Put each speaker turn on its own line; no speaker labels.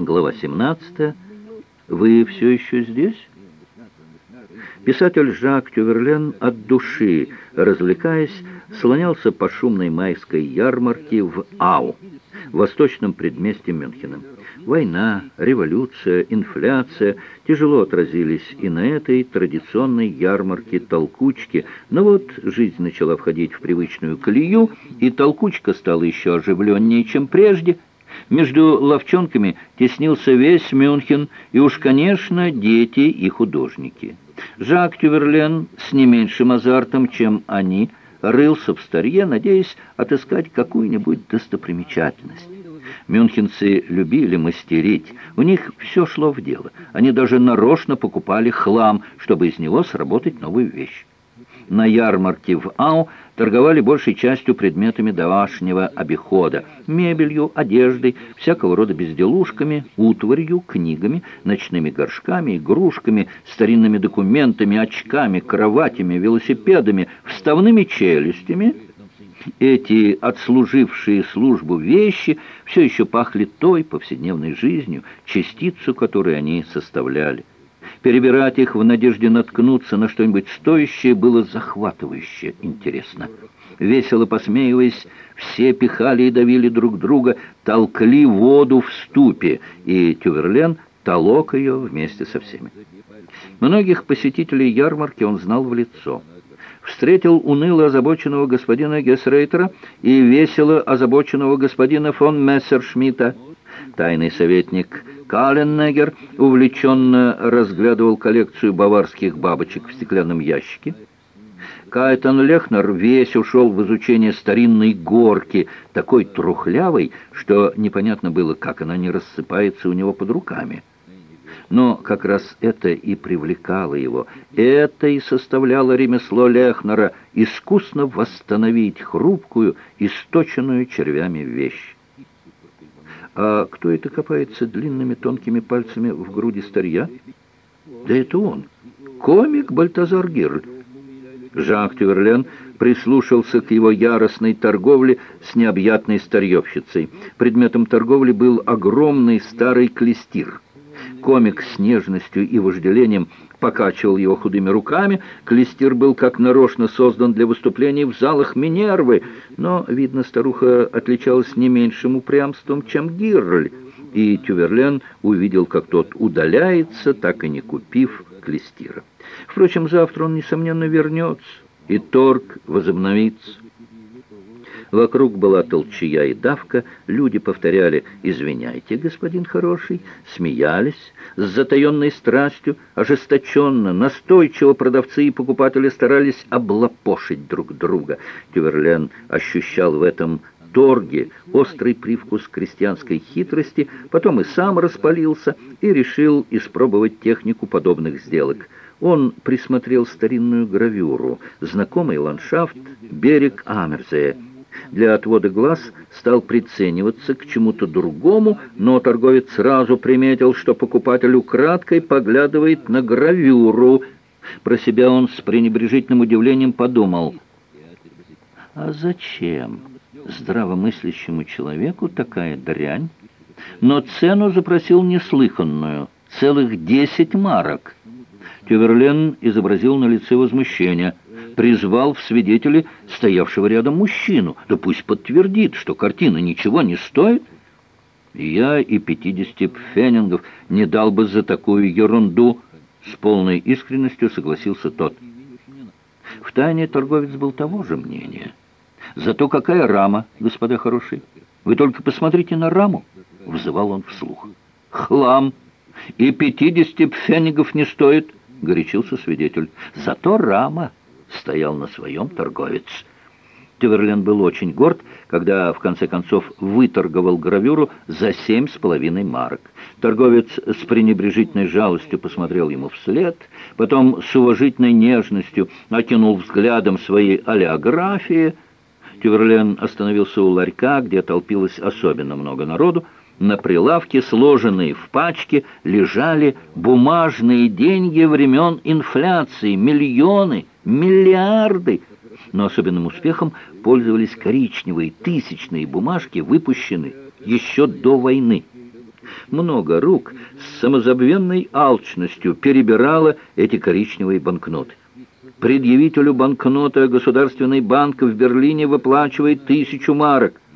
Глава 17. Вы все еще здесь? Писатель Жак Тюверлен от души, развлекаясь, слонялся по шумной майской ярмарке в Ау, восточном предместье Мюнхена. Война, революция, инфляция тяжело отразились и на этой традиционной ярмарке-толкучке, но вот жизнь начала входить в привычную колею, и толкучка стала еще оживленнее, чем прежде – между ловчонками теснился весь Мюнхен, и уж, конечно, дети и художники. Жак Тюверлен с не меньшим азартом, чем они, рылся в старье, надеясь отыскать какую-нибудь достопримечательность. Мюнхенцы любили мастерить, у них все шло в дело. Они даже нарочно покупали хлам, чтобы из него сработать новую вещь. На ярмарке в Ау торговали большей частью предметами домашнего обихода, мебелью, одеждой, всякого рода безделушками, утварью, книгами, ночными горшками, игрушками, старинными документами, очками, кроватями, велосипедами, вставными челюстями. Эти отслужившие службу вещи все еще пахли той повседневной жизнью, частицу которой они составляли. Перебирать их в надежде наткнуться на что-нибудь стоящее было захватывающе интересно. Весело посмеиваясь, все пихали и давили друг друга, толкли воду в ступе, и Тюверлен толок ее вместе со всеми. Многих посетителей ярмарки он знал в лицо. Встретил уныло озабоченного господина Гессрейтера и весело озабоченного господина фон Мессершмитта. Тайный советник Каленнегер увлеченно разглядывал коллекцию баварских бабочек в стеклянном ящике. Кайтон Лехнер весь ушел в изучение старинной горки, такой трухлявой, что непонятно было, как она не рассыпается у него под руками. Но как раз это и привлекало его. Это и составляло ремесло Лехнера искусно восстановить хрупкую, источенную червями вещь. А кто это копается длинными тонкими пальцами в груди старья? Да это он, комик Бальтазар Гирль. Жак Тюверлен прислушался к его яростной торговле с необъятной старьевщицей. Предметом торговли был огромный старый клестир. Комик с нежностью и вожделением покачивал его худыми руками. Клестир был как нарочно создан для выступлений в залах Минервы, но, видно, старуха отличалась не меньшим упрямством, чем Гирль, и Тюверлен увидел, как тот удаляется, так и не купив клестира. Впрочем, завтра он, несомненно, вернется, и торг возобновится. Вокруг была толчья и давка, люди повторяли «Извиняйте, господин хороший», смеялись с затаенной страстью, ожесточенно, настойчиво продавцы и покупатели старались облапошить друг друга. Тюверлен ощущал в этом торге острый привкус крестьянской хитрости, потом и сам распалился и решил испробовать технику подобных сделок. Он присмотрел старинную гравюру, знакомый ландшафт, берег Амерзея, для отвода глаз стал прицениваться к чему-то другому, но торговец сразу приметил, что покупатель украдкой поглядывает на гравюру. Про себя он с пренебрежительным удивлением подумал, «А зачем здравомыслящему человеку такая дрянь?» Но цену запросил неслыханную, целых десять марок. Тюверлен изобразил на лице возмущение – призвал в свидетели стоявшего рядом мужчину. Да пусть подтвердит, что картина ничего не стоит. Я и пятидесяти пфенингов не дал бы за такую ерунду. С полной искренностью согласился тот. В тайне торговец был того же мнения. Зато какая рама, господа хорошие. Вы только посмотрите на раму, взывал он вслух. Хлам! И пятидесяти пфенигов не стоит, горячился свидетель. Зато рама стоял на своем торговец. Тюверлен был очень горд, когда в конце концов выторговал гравюру за семь с половиной марок. Торговец с пренебрежительной жалостью посмотрел ему вслед, потом с уважительной нежностью окинул взглядом свои олеографии. Тюверлен остановился у ларька, где толпилось особенно много народу. На прилавке, сложенные в пачки, лежали бумажные деньги времен инфляции, миллионы, миллиарды. Но особенным успехом пользовались коричневые тысячные бумажки, выпущенные еще до войны. Много рук с самозабвенной алчностью перебирало эти коричневые банкноты. Предъявителю банкнота Государственный банк в Берлине выплачивает тысячу марок –